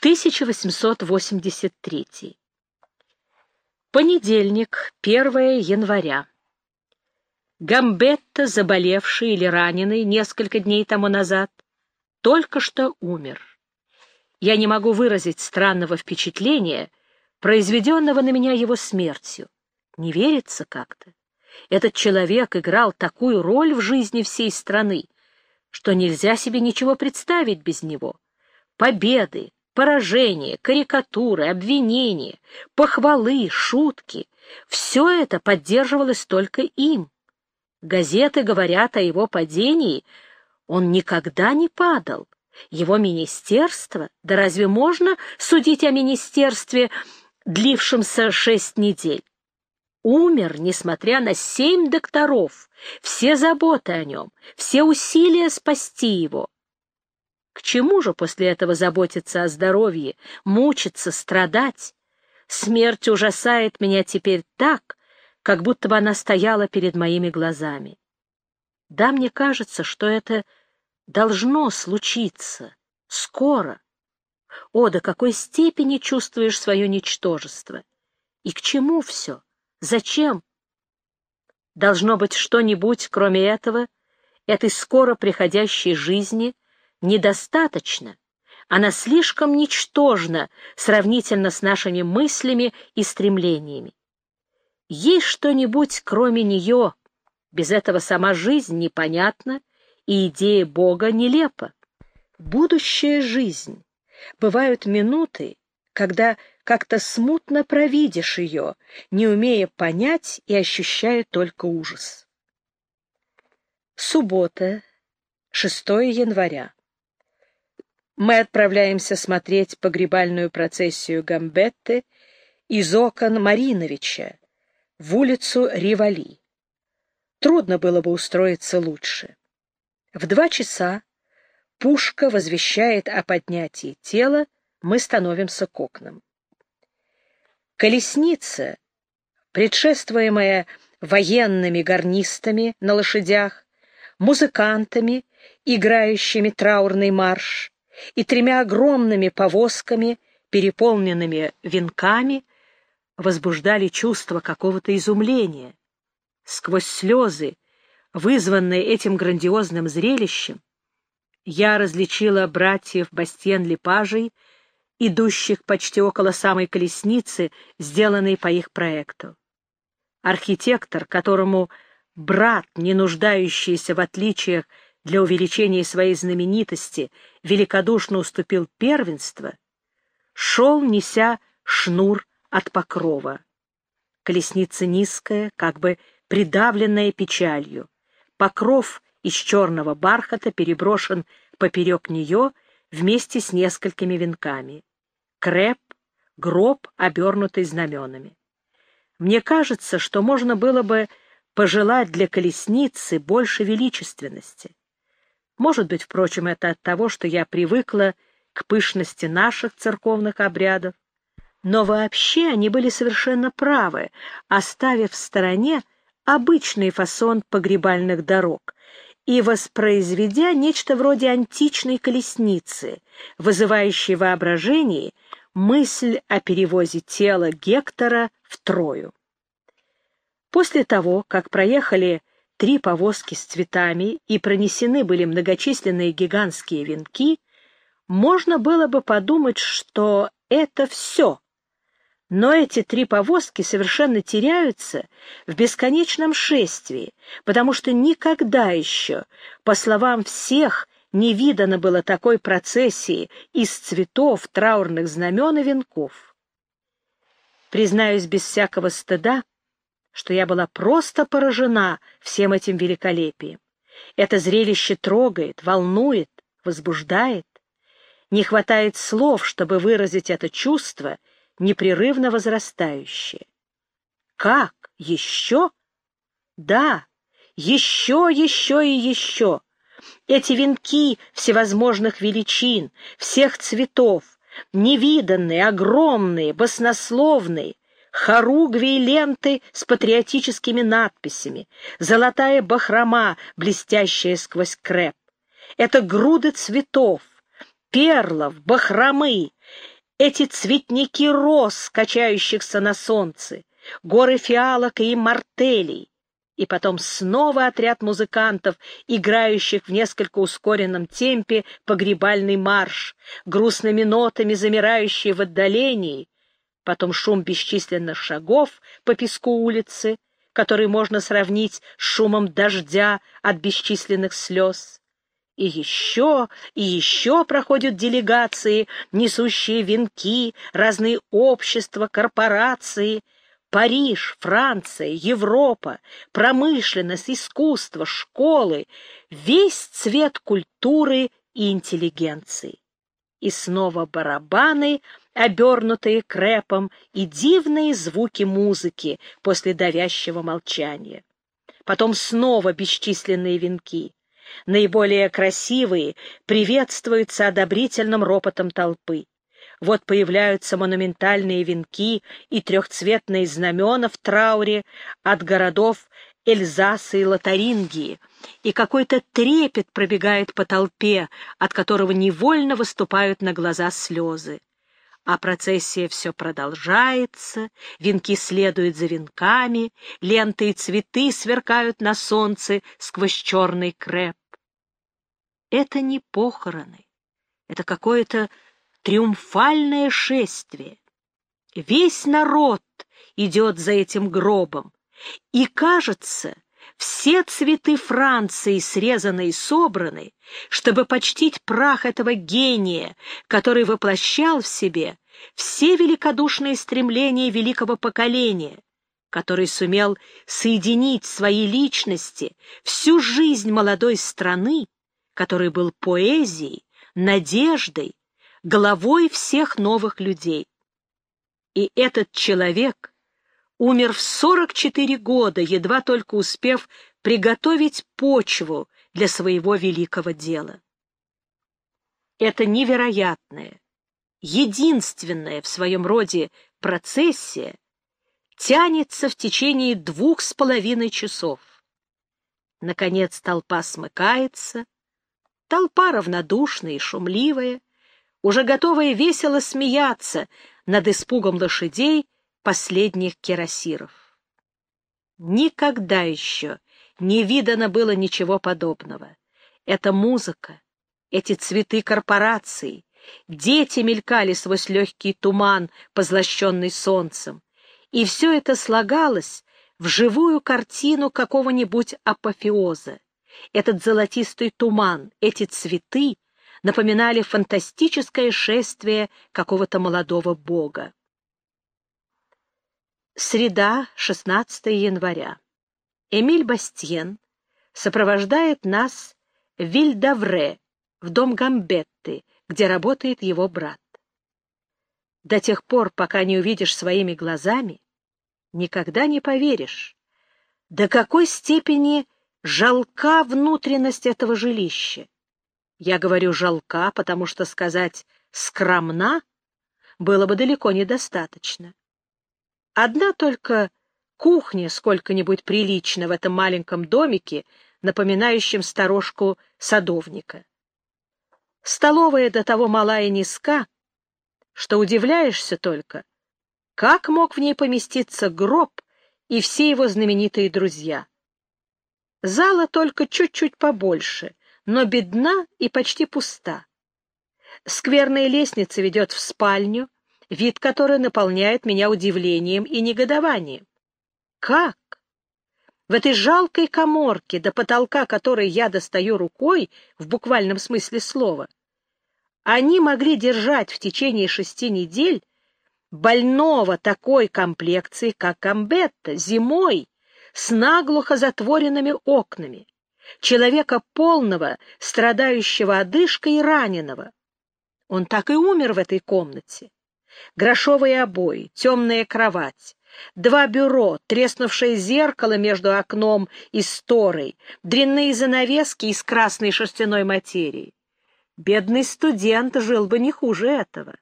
1883. Понедельник, 1 января. Гамбетта, заболевший или раненый несколько дней тому назад, только что умер. Я не могу выразить странного впечатления, произведенного на меня его смертью. Не верится как-то. Этот человек играл такую роль в жизни всей страны, что нельзя себе ничего представить без него. Победы, поражения, карикатуры, обвинения, похвалы, шутки — все это поддерживалось только им. Газеты говорят о его падении, он никогда не падал. Его министерство, да разве можно судить о министерстве, длившемся шесть недель? Умер, несмотря на семь докторов, все заботы о нем, все усилия спасти его. К чему же после этого заботиться о здоровье, мучиться, страдать? Смерть ужасает меня теперь так, как будто бы она стояла перед моими глазами. Да, мне кажется, что это должно случиться скоро. О, до какой степени чувствуешь свое ничтожество? И к чему все? Зачем? Должно быть что-нибудь, кроме этого, этой скоро приходящей жизни — недостаточно, она слишком ничтожна сравнительно с нашими мыслями и стремлениями. Есть что-нибудь, кроме нее, без этого сама жизнь непонятна, и идея Бога нелепа. Будущая жизнь. Бывают минуты, когда как-то смутно провидишь ее, не умея понять и ощущая только ужас. Суббота, 6 января мы отправляемся смотреть погребальную процессию Гамбетты из окон Мариновича в улицу Ривали. Трудно было бы устроиться лучше. В два часа пушка возвещает о поднятии тела, мы становимся к окнам. Колесница, предшествуемая военными гарнистами на лошадях, музыкантами, играющими траурный марш, и тремя огромными повозками, переполненными венками, возбуждали чувство какого-то изумления. Сквозь слезы, вызванные этим грандиозным зрелищем, я различила братьев Бастьен-Лепажей, идущих почти около самой колесницы, сделанной по их проекту. Архитектор, которому брат, не нуждающийся в отличиях для увеличения своей знаменитости великодушно уступил первенство, шел, неся шнур от покрова. Колесница низкая, как бы придавленная печалью. Покров из черного бархата переброшен поперек нее вместе с несколькими венками. Креп, гроб, обернутый знаменами. Мне кажется, что можно было бы пожелать для колесницы больше величественности. Может быть, впрочем, это от того, что я привыкла к пышности наших церковных обрядов. Но вообще они были совершенно правы, оставив в стороне обычный фасон погребальных дорог и воспроизведя нечто вроде античной колесницы, вызывающей воображение мысль о перевозе тела Гектора в Трою. После того, как проехали три повозки с цветами и пронесены были многочисленные гигантские венки, можно было бы подумать, что это все. Но эти три повозки совершенно теряются в бесконечном шествии, потому что никогда еще, по словам всех, не видано было такой процессии из цветов, траурных знамен и венков. Признаюсь без всякого стыда, что я была просто поражена всем этим великолепием. Это зрелище трогает, волнует, возбуждает. Не хватает слов, чтобы выразить это чувство, непрерывно возрастающее. Как? Еще? Да, еще, еще и еще. Эти венки всевозможных величин, всех цветов, невиданные, огромные, баснословные, хоругви и ленты с патриотическими надписями, золотая бахрома, блестящая сквозь креп. Это груды цветов, перлов, бахромы, эти цветники роз, качающихся на солнце, горы фиалок и мартелей, и потом снова отряд музыкантов, играющих в несколько ускоренном темпе погребальный марш, грустными нотами замирающие в отдалении, потом шум бесчисленных шагов по песку улицы, который можно сравнить с шумом дождя от бесчисленных слез. И еще, и еще проходят делегации, несущие венки, разные общества, корпорации — Париж, Франция, Европа, промышленность, искусство, школы, весь цвет культуры и интеллигенции. И снова барабаны, обернутые крепом, и дивные звуки музыки после давящего молчания. Потом снова бесчисленные венки. Наиболее красивые приветствуются одобрительным ропотом толпы. Вот появляются монументальные венки и трехцветные знамена в трауре от городов Эльзаса и Лотарингии, и какой-то трепет пробегает по толпе, от которого невольно выступают на глаза слезы. А процессия все продолжается, венки следуют за венками, ленты и цветы сверкают на солнце сквозь черный креп. Это не похороны, это какое-то триумфальное шествие. Весь народ идет за этим гробом, и, кажется, все цветы Франции срезаны и собраны, чтобы почтить прах этого гения, который воплощал в себе все великодушные стремления великого поколения, который сумел соединить свои личности всю жизнь молодой страны, который был поэзией, надеждой, главой всех новых людей. И этот человек умер в 44 года, едва только успев приготовить почву для своего великого дела. Это невероятная, единственная в своем роде процессия тянется в течение двух с половиной часов. Наконец толпа смыкается, толпа равнодушная и шумливая, уже готовая весело смеяться над испугом лошадей последних кирасиров. Никогда еще не видано было ничего подобного. Эта музыка, эти цветы корпораций, дети мелькали сквозь легкий туман, позлощенный солнцем, и все это слагалось в живую картину какого-нибудь апофеоза. Этот золотистый туман, эти цветы — напоминали фантастическое шествие какого-то молодого бога. Среда, 16 января. Эмиль Бастьен сопровождает нас в Вильдавре, в дом Гамбетты, где работает его брат. До тех пор, пока не увидишь своими глазами, никогда не поверишь, до какой степени жалка внутренность этого жилища. Я говорю «жалка», потому что сказать «скромна» было бы далеко недостаточно. Одна только кухня сколько-нибудь прилична в этом маленьком домике, напоминающем сторожку садовника. Столовая до того мала и низка, что удивляешься только, как мог в ней поместиться гроб и все его знаменитые друзья. Зала только чуть-чуть побольше, но бедна и почти пуста. Скверная лестница ведет в спальню, вид которой наполняет меня удивлением и негодованием. Как? В этой жалкой коморке, до потолка которой я достаю рукой, в буквальном смысле слова, они могли держать в течение шести недель больного такой комплекции, как Камбетта, зимой, с наглухо затворенными окнами человека полного, страдающего одышкой и раненого. Он так и умер в этой комнате. Грошовые обои, темная кровать, два бюро, треснувшее зеркало между окном и сторой, дрянные занавески из красной шерстяной материи. Бедный студент жил бы не хуже этого.